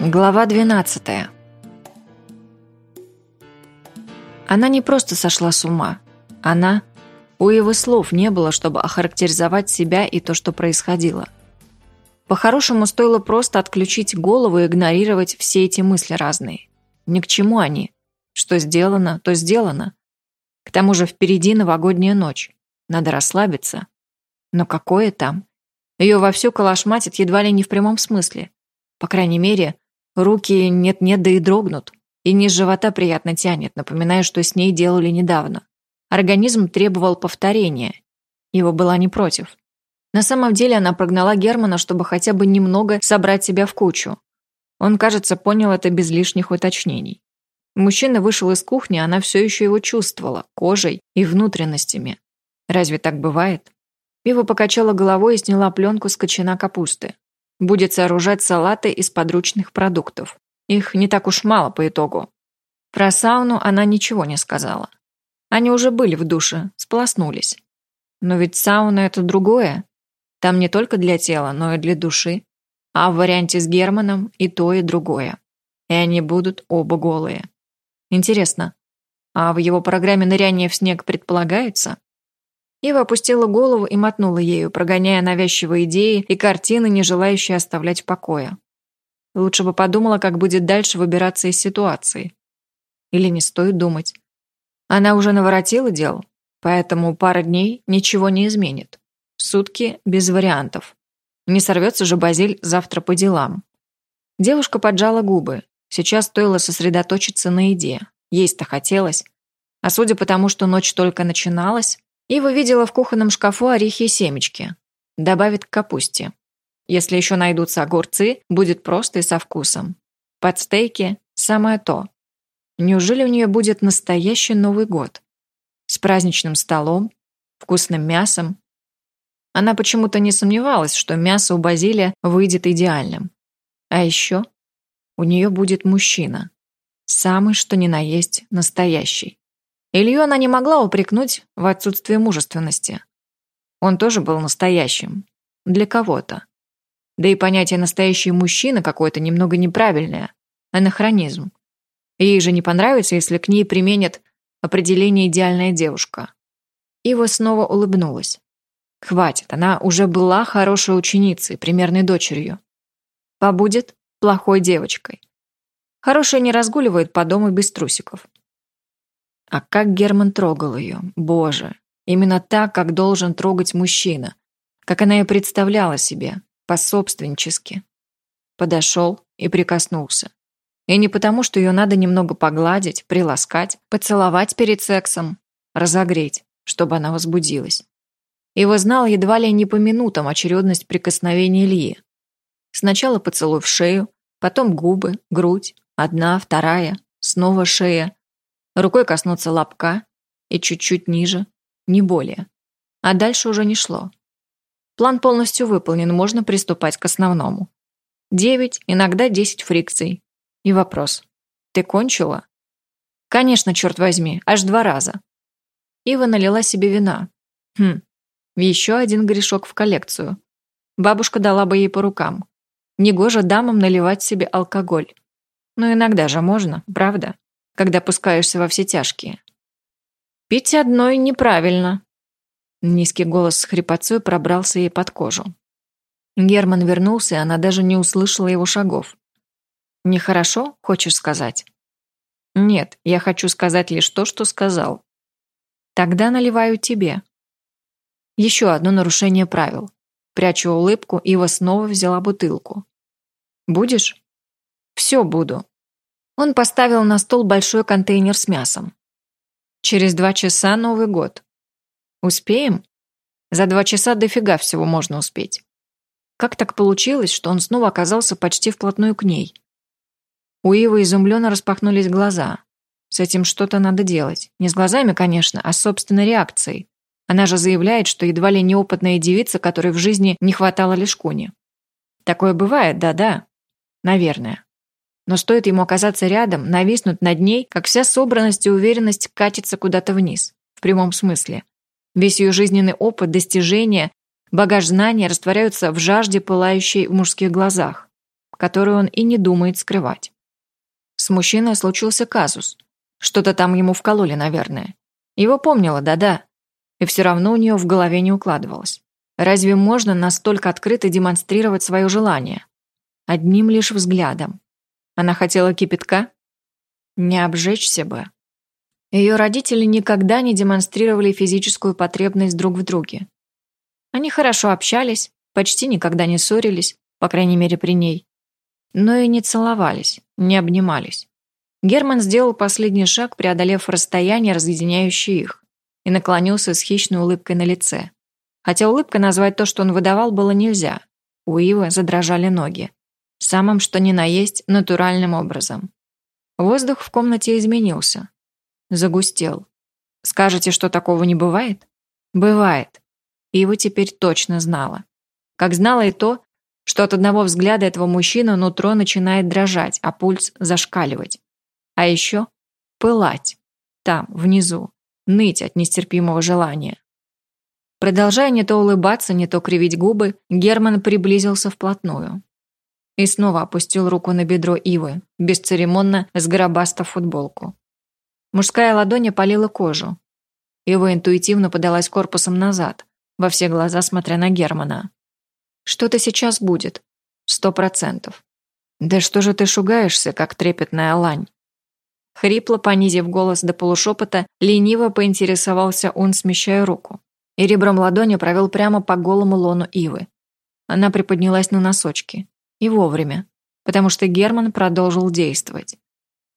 Глава 12 Она не просто сошла с ума. Она... У его слов не было, чтобы охарактеризовать себя и то, что происходило. По-хорошему, стоило просто отключить голову и игнорировать все эти мысли разные. Ни к чему они. Что сделано, то сделано. К тому же впереди новогодняя ночь. Надо расслабиться. Но какое там? Ее вовсю калашматит едва ли не в прямом смысле. По крайней мере, руки нет-нет, да и дрогнут. И низ живота приятно тянет, напоминая, что с ней делали недавно. Организм требовал повторения. Его была не против. На самом деле она прогнала Германа, чтобы хотя бы немного собрать себя в кучу. Он, кажется, понял это без лишних уточнений. Мужчина вышел из кухни, она все еще его чувствовала, кожей и внутренностями. Разве так бывает? Пиво покачала головой и сняла пленку с кочана капусты. Будет сооружать салаты из подручных продуктов. Их не так уж мало по итогу. Про сауну она ничего не сказала. Они уже были в душе, сполоснулись. Но ведь сауна – это другое. Там не только для тела, но и для души. А в варианте с Германом и то, и другое. И они будут оба голые. Интересно, а в его программе ныряние в снег предполагается? Ива опустила голову и мотнула ею, прогоняя навязчивые идеи и картины, не желающие оставлять в покое. Лучше бы подумала, как будет дальше выбираться из ситуации. Или не стоит думать. Она уже наворотила дел, поэтому пара дней ничего не изменит. Сутки без вариантов. Не сорвется же Базиль завтра по делам. Девушка поджала губы. Сейчас стоило сосредоточиться на еде. Есть-то хотелось. А судя по тому, что ночь только начиналась, Ива видела в кухонном шкафу орехи и семечки. Добавит к капусте. Если еще найдутся огурцы, будет просто и со вкусом. Под стейки – самое то. Неужели у нее будет настоящий Новый год? С праздничным столом, вкусным мясом. Она почему-то не сомневалась, что мясо у Базилия выйдет идеальным. А еще у нее будет мужчина. Самый, что ни на есть, настоящий. Илью она не могла упрекнуть в отсутствии мужественности. Он тоже был настоящим. Для кого-то. Да и понятие «настоящий мужчина» какое-то немного неправильное. Анахронизм. Ей же не понравится, если к ней применят определение «идеальная девушка». Ива снова улыбнулась. Хватит, она уже была хорошей ученицей, примерной дочерью. Побудет плохой девочкой. Хорошая не разгуливает по дому без трусиков. А как Герман трогал ее, боже. Именно так, как должен трогать мужчина. Как она и представляла себе, пособственнически. Подошел и прикоснулся. И не потому, что ее надо немного погладить, приласкать, поцеловать перед сексом, разогреть, чтобы она возбудилась. Его знал едва ли не по минутам очередность прикосновений Ильи. Сначала поцелуй в шею, потом губы, грудь, одна, вторая, снова шея, Рукой коснуться лобка и чуть-чуть ниже, не более. А дальше уже не шло. План полностью выполнен, можно приступать к основному. Девять, иногда десять фрикций. И вопрос. Ты кончила? Конечно, черт возьми, аж два раза. Ива налила себе вина. Хм, еще один грешок в коллекцию. Бабушка дала бы ей по рукам. Негоже дамам наливать себе алкоголь. Но иногда же можно, правда? Когда пускаешься во все тяжкие. Пить одной неправильно. Низкий голос с хрипотцой пробрался ей под кожу. Герман вернулся, и она даже не услышала его шагов. «Нехорошо, хочешь сказать?» «Нет, я хочу сказать лишь то, что сказал». «Тогда наливаю тебе». Еще одно нарушение правил. Прячу улыбку, Ива снова взяла бутылку. «Будешь?» «Все буду», он поставил на стол большой контейнер с мясом. «Через два часа Новый год. Успеем?» За два часа дофига всего можно успеть. Как так получилось, что он снова оказался почти вплотную к ней? У Ивы изумленно распахнулись глаза. С этим что-то надо делать. Не с глазами, конечно, а с собственной реакцией. Она же заявляет, что едва ли неопытная девица, которой в жизни не хватало лишь куни. Такое бывает, да-да. Наверное. Но стоит ему оказаться рядом, нависнуть над ней, как вся собранность и уверенность катится куда-то вниз. В прямом смысле. Весь ее жизненный опыт, достижения, багаж знаний растворяются в жажде, пылающей в мужских глазах. которую он и не думает скрывать. С мужчиной случился казус. Что-то там ему вкололи, наверное. Его помнила, да-да. И все равно у нее в голове не укладывалось. Разве можно настолько открыто демонстрировать свое желание? Одним лишь взглядом. Она хотела кипятка? Не обжечься бы. Ее родители никогда не демонстрировали физическую потребность друг в друге. Они хорошо общались, почти никогда не ссорились, по крайней мере при ней. Но и не целовались, не обнимались. Герман сделал последний шаг, преодолев расстояние, разъединяющее их, и наклонился с хищной улыбкой на лице. Хотя улыбкой назвать то, что он выдавал, было нельзя. У Ивы задрожали ноги. Самым что ни на есть натуральным образом. Воздух в комнате изменился. Загустел. Скажете, что такого не бывает? Бывает. Ива теперь точно знала. Как знала и то, что от одного взгляда этого мужчины нутро начинает дрожать, а пульс зашкаливать. А еще пылать. Там, внизу. Ныть от нестерпимого желания. Продолжая не то улыбаться, не то кривить губы, Герман приблизился вплотную. И снова опустил руку на бедро Ивы, бесцеремонно сгробастав футболку. Мужская ладонь опалила кожу. Ива интуитивно подалась корпусом назад, во все глаза смотря на Германа. «Что-то сейчас будет. Сто процентов. Да что же ты шугаешься, как трепетная лань?» Хрипло, понизив голос до полушепота, лениво поинтересовался он, смещая руку. И ребром ладони провел прямо по голому лону Ивы. Она приподнялась на носочки. И вовремя. Потому что Герман продолжил действовать.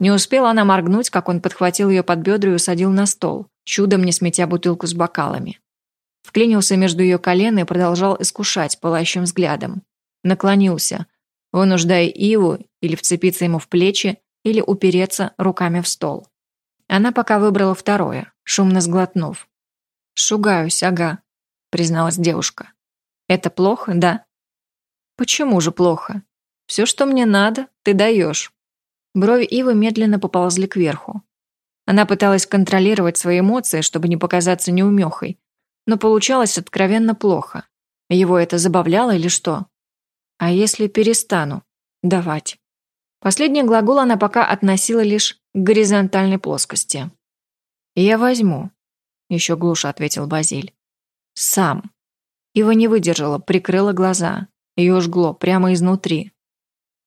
Не успела она моргнуть, как он подхватил ее под бедра и усадил на стол, чудом не сметя бутылку с бокалами. Вклинился между ее колен и продолжал искушать пылающим взглядом. Наклонился, вынуждая Иву или вцепиться ему в плечи, или упереться руками в стол. Она пока выбрала второе, шумно сглотнув. «Шугаюсь, ага», — призналась девушка. «Это плохо, да?» «Почему же плохо? Все, что мне надо, ты даешь». Брови Ивы медленно поползли кверху. Она пыталась контролировать свои эмоции, чтобы не показаться неумехой, но получалось откровенно плохо. Его это забавляло или что? А если перестану давать? Последний глагол она пока относила лишь к горизонтальной плоскости. «Я возьму», — еще глуше ответил Базиль. «Сам». Ива не выдержала, прикрыла глаза. Ее жгло прямо изнутри.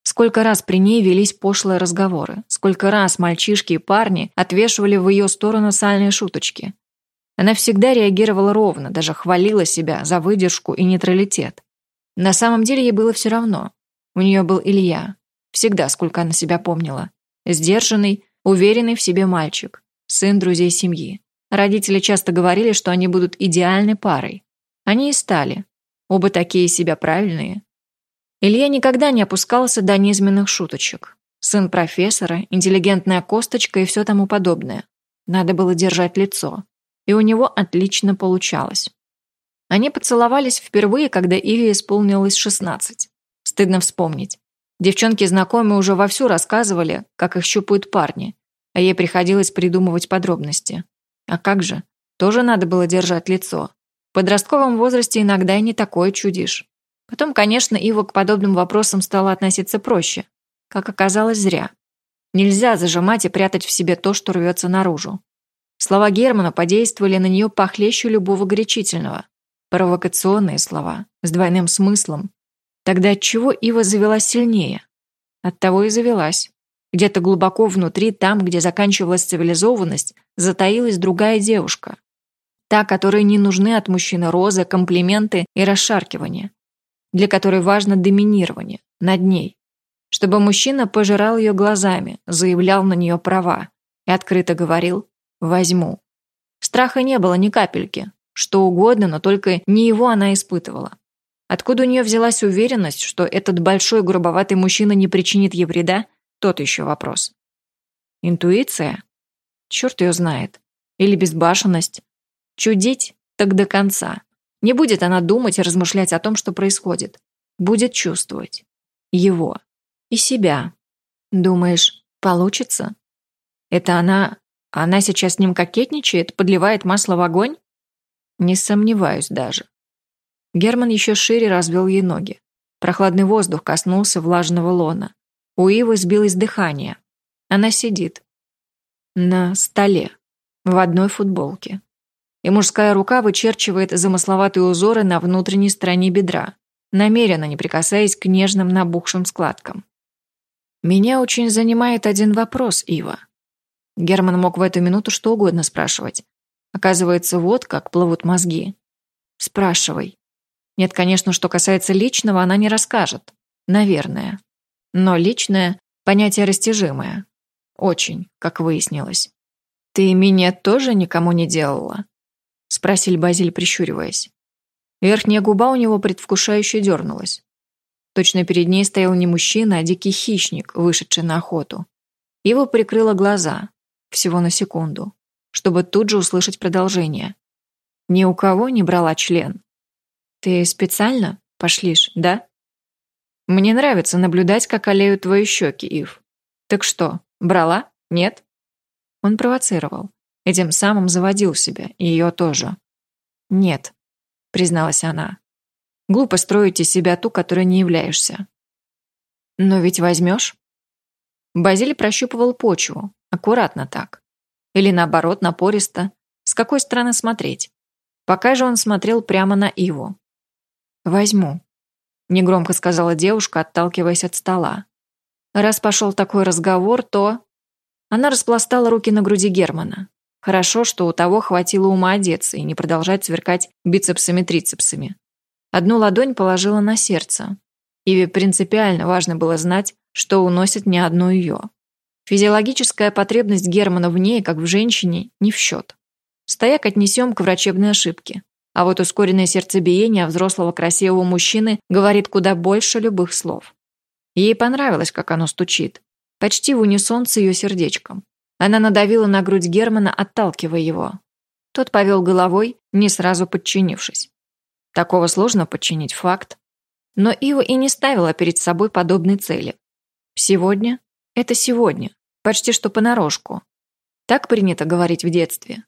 Сколько раз при ней велись пошлые разговоры, сколько раз мальчишки и парни отвешивали в ее сторону сальные шуточки. Она всегда реагировала ровно, даже хвалила себя за выдержку и нейтралитет. На самом деле ей было все равно. У нее был Илья. Всегда, сколько она себя помнила. Сдержанный, уверенный в себе мальчик. Сын друзей семьи. Родители часто говорили, что они будут идеальной парой. Они и стали. Оба такие себя правильные. Илья никогда не опускался до низменных шуточек. Сын профессора, интеллигентная косточка и все тому подобное. Надо было держать лицо и у него отлично получалось. Они поцеловались впервые, когда Иве исполнилось 16. Стыдно вспомнить. Девчонки знакомые уже вовсю рассказывали, как их щупают парни, а ей приходилось придумывать подробности. А как же? Тоже надо было держать лицо. Подростковом возрасте иногда и не такое чудишь. Потом, конечно, Ива к подобным вопросам стала относиться проще. Как оказалось, зря. Нельзя зажимать и прятать в себе то, что рвется наружу. Слова Германа подействовали на нее похлеще любого горячительного. Провокационные слова, с двойным смыслом. Тогда от чего Ива завелась сильнее? Оттого и завелась. Где-то глубоко внутри, там, где заканчивалась цивилизованность, затаилась другая девушка. Та, которой не нужны от мужчины розы, комплименты и расшаркивания. Для которой важно доминирование над ней. Чтобы мужчина пожирал ее глазами, заявлял на нее права и открыто говорил Возьму. Страха не было ни капельки. Что угодно, но только не его она испытывала. Откуда у нее взялась уверенность, что этот большой грубоватый мужчина не причинит ей вреда, тот еще вопрос. Интуиция? Черт ее знает. Или безбашенность? Чудить? Так до конца. Не будет она думать и размышлять о том, что происходит. Будет чувствовать. Его. И себя. Думаешь, получится? Это она она сейчас с ним кокетничает, подливает масло в огонь? Не сомневаюсь даже. Герман еще шире развел ей ноги. Прохладный воздух коснулся влажного лона. У Ивы сбилось дыхание. Она сидит. На столе. В одной футболке. И мужская рука вычерчивает замысловатые узоры на внутренней стороне бедра, намеренно не прикасаясь к нежным набухшим складкам. «Меня очень занимает один вопрос, Ива». Герман мог в эту минуту что угодно спрашивать. Оказывается, вот как плывут мозги. «Спрашивай». Нет, конечно, что касается личного, она не расскажет. Наверное. Но личное – понятие растяжимое. Очень, как выяснилось. «Ты меня тоже никому не делала?» – спросил Базиль, прищуриваясь. Верхняя губа у него предвкушающе дернулась. Точно перед ней стоял не мужчина, а дикий хищник, вышедший на охоту. Ива прикрыла глаза, всего на секунду, чтобы тут же услышать продолжение. Ни у кого не брала член. «Ты специально пошлишь, да?» «Мне нравится наблюдать, как олеют твои щеки, Ив. Так что, брала? Нет?» Он провоцировал. Этим самым заводил себя, и ее тоже. «Нет», — призналась она. Глупо строить из себя ту, которой не являешься. Но ведь возьмешь? Базиль прощупывал почву, аккуратно так. Или наоборот, напористо. С какой стороны смотреть? Пока же он смотрел прямо на Иву. «Возьму», — негромко сказала девушка, отталкиваясь от стола. Раз пошел такой разговор, то... Она распластала руки на груди Германа. Хорошо, что у того хватило ума одеться и не продолжать сверкать бицепсами-трицепсами. Одну ладонь положила на сердце. Иве принципиально важно было знать, что уносит не одну ее. Физиологическая потребность Германа в ней, как в женщине, не в счет. Стояк отнесем к врачебной ошибке. А вот ускоренное сердцебиение взрослого красивого мужчины говорит куда больше любых слов. Ей понравилось, как оно стучит. Почти в унисон с ее сердечком. Она надавила на грудь Германа, отталкивая его. Тот повел головой, не сразу подчинившись. Такого сложно подчинить факт. Но Ива и не ставила перед собой подобной цели. Сегодня – это сегодня, почти что понарошку. Так принято говорить в детстве.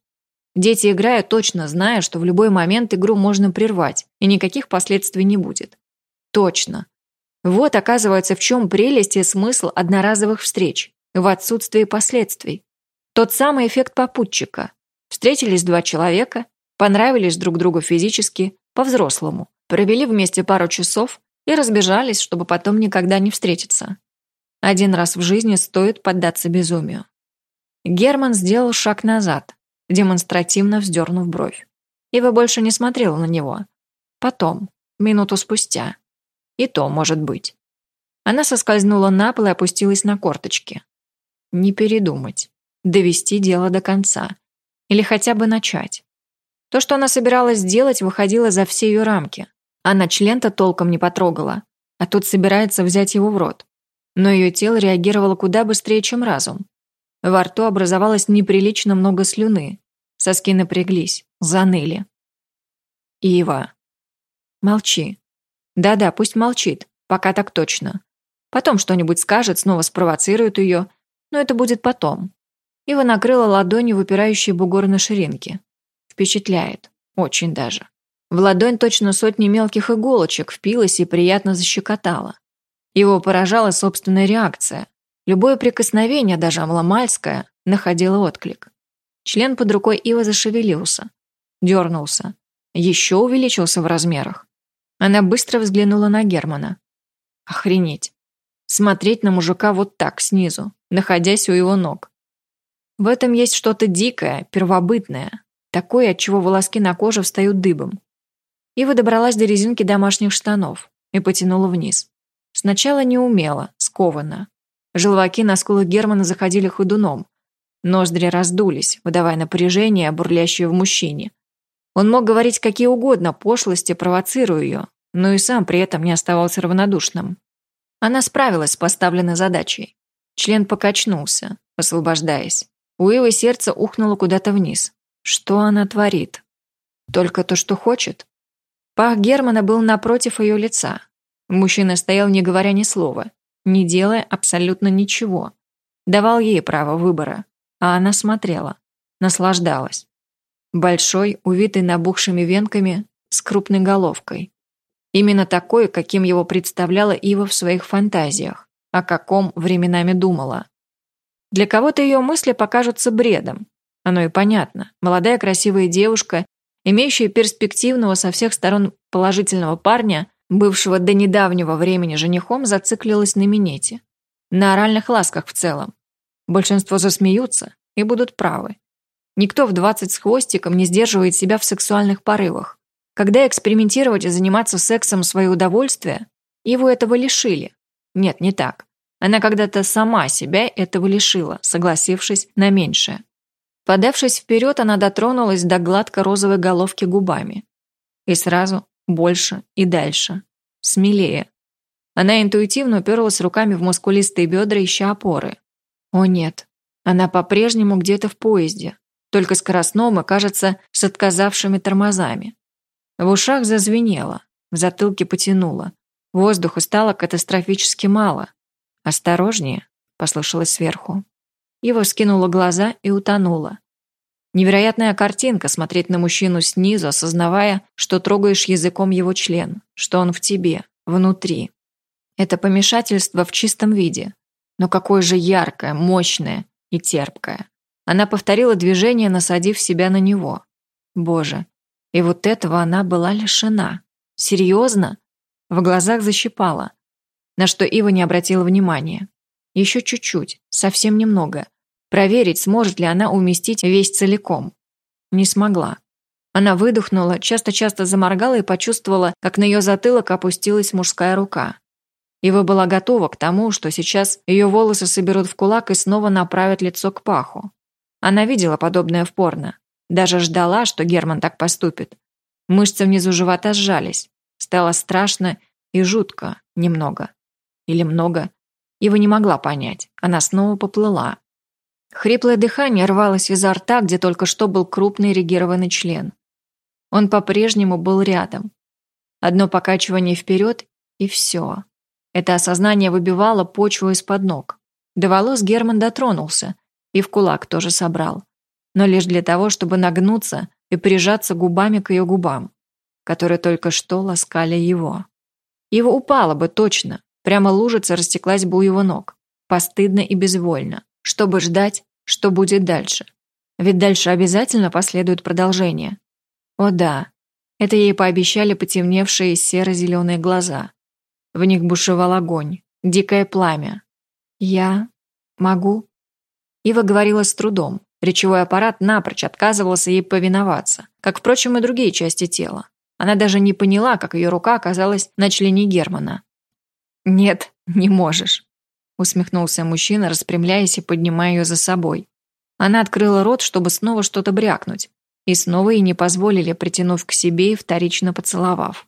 Дети играют точно зная, что в любой момент игру можно прервать, и никаких последствий не будет. Точно. Вот, оказывается, в чем прелесть и смысл одноразовых встреч, в отсутствии последствий. Тот самый эффект попутчика. Встретились два человека, понравились друг другу физически, по-взрослому, провели вместе пару часов и разбежались, чтобы потом никогда не встретиться. Один раз в жизни стоит поддаться безумию. Герман сделал шаг назад, демонстративно вздернув бровь. Ива больше не смотрела на него. Потом, минуту спустя. И то может быть. Она соскользнула на пол и опустилась на корточки. Не передумать. Довести дело до конца. Или хотя бы начать. То, что она собиралась сделать, выходило за все ее рамки. Она член-то толком не потрогала, а тут собирается взять его в рот. Но ее тело реагировало куда быстрее, чем разум. Во рту образовалось неприлично много слюны. Соски напряглись, заныли. Ива. Молчи. Да-да, пусть молчит, пока так точно. Потом что-нибудь скажет, снова спровоцирует ее, но это будет потом. Ива накрыла ладонью выпирающий бугор на ширинке. Впечатляет. Очень даже. В ладонь точно сотни мелких иголочек впилась и приятно защекотала. Его поражала собственная реакция. Любое прикосновение, даже амломальское, находило отклик. Член под рукой Ива зашевелился. Дернулся. Еще увеличился в размерах. Она быстро взглянула на Германа. Охренеть. Смотреть на мужика вот так, снизу, находясь у его ног. В этом есть что-то дикое, первобытное, такое, от чего волоски на коже встают дыбом. Ива добралась до резинки домашних штанов и потянула вниз. Сначала неумело, скованно. Желваки на скулах Германа заходили ходуном. Ноздри раздулись, выдавая напряжение, бурлящее в мужчине. Он мог говорить какие угодно пошлости, провоцируя ее, но и сам при этом не оставался равнодушным. Она справилась с поставленной задачей. Член покачнулся, освобождаясь. У Ивы сердце ухнуло куда-то вниз. Что она творит? Только то, что хочет? Пах Германа был напротив ее лица. Мужчина стоял, не говоря ни слова, не делая абсолютно ничего. Давал ей право выбора, а она смотрела, наслаждалась. Большой, увитый набухшими венками, с крупной головкой. Именно такой, каким его представляла Ива в своих фантазиях, о каком временами думала. Для кого-то ее мысли покажутся бредом. Оно и понятно. Молодая красивая девушка, имеющая перспективного со всех сторон положительного парня, бывшего до недавнего времени женихом, зациклилась на минете. На оральных ласках в целом. Большинство засмеются и будут правы. Никто в 20 с хвостиком не сдерживает себя в сексуальных порывах. Когда экспериментировать и заниматься сексом в свое удовольствие, его этого лишили. Нет, не так. Она когда-то сама себя этого лишила, согласившись на меньшее. Подавшись вперед, она дотронулась до гладко-розовой головки губами. И сразу больше и дальше. Смелее. Она интуитивно уперлась руками в мускулистые бедра, ища опоры. О нет, она по-прежнему где-то в поезде, только скоростном и, кажется, с отказавшими тормозами. В ушах зазвенело, в затылке потянуло. Воздуха стало катастрофически мало. «Осторожнее», — послышалось сверху. Его скинула глаза и утонула. Невероятная картинка смотреть на мужчину снизу, осознавая, что трогаешь языком его член, что он в тебе, внутри. Это помешательство в чистом виде. Но какое же яркое, мощное и терпкое. Она повторила движение, насадив себя на него. Боже, и вот этого она была лишена. Серьезно? В глазах защипала на что Ива не обратила внимания. Еще чуть-чуть, совсем немного. Проверить, сможет ли она уместить весь целиком. Не смогла. Она выдохнула, часто-часто заморгала и почувствовала, как на ее затылок опустилась мужская рука. Ива была готова к тому, что сейчас ее волосы соберут в кулак и снова направят лицо к паху. Она видела подобное в порно. Даже ждала, что Герман так поступит. Мышцы внизу живота сжались. Стало страшно и жутко немного. Или много? Его не могла понять. Она снова поплыла. Хриплое дыхание рвалось изо рта, где только что был крупный регированный член. Он по-прежнему был рядом. Одно покачивание вперед, и все. Это осознание выбивало почву из-под ног. До волос Герман дотронулся, и в кулак тоже собрал. Но лишь для того, чтобы нагнуться и прижаться губами к ее губам, которые только что ласкали его. Его упало бы точно, Прямо лужица растеклась бы у его ног. Постыдно и безвольно. Чтобы ждать, что будет дальше. Ведь дальше обязательно последует продолжение. О да, это ей пообещали потемневшие серо-зеленые глаза. В них бушевал огонь, дикое пламя. «Я могу?» Ива говорила с трудом. Речевой аппарат напрочь отказывался ей повиноваться, как, впрочем, и другие части тела. Она даже не поняла, как ее рука оказалась на члене Германа. «Нет, не можешь», — усмехнулся мужчина, распрямляясь и поднимая ее за собой. Она открыла рот, чтобы снова что-то брякнуть, и снова ей не позволили, притянув к себе и вторично поцеловав.